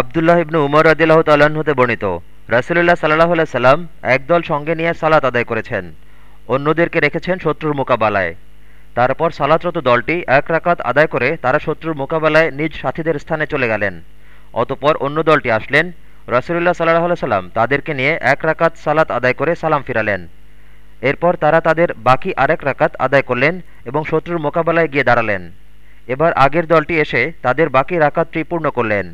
আবদুল্লাহ ইবনু উমর রদিল্লাহ তাল্লাহ্ন হতে বর্ণিত, রাসুলুল্লাহ সাল্লাহ সাল্লাম একদল সঙ্গে নিয়ে সালাত আদায় করেছেন। অন্যদেরকে রেখেছেন শত্রুর মোকাবেলায়। তারপর সালাতরত দলটি এক রাকাত আদায় করে তারা শত্রুর মোকাবেলায় নিজ সাথীদের স্থানে চলে গেলেন। অতপর অন্য দলটি আসলেন, রসুলুল্লাহ সাল্লাহ সাল্লাম তাদেরকে নিয়ে এক রাকাত সালাত আদায় করে সালাম ফিরালেন। এরপর তারা তাদের বাকি আরেক রাকাত আদায় করলেন এবং শত্রুর মোকাবেলায় গিয়ে দাঁড়ালেন। এবার আগের দলটি এসে তাদের বাকি রাকাতটি পূর্ণ করলেন।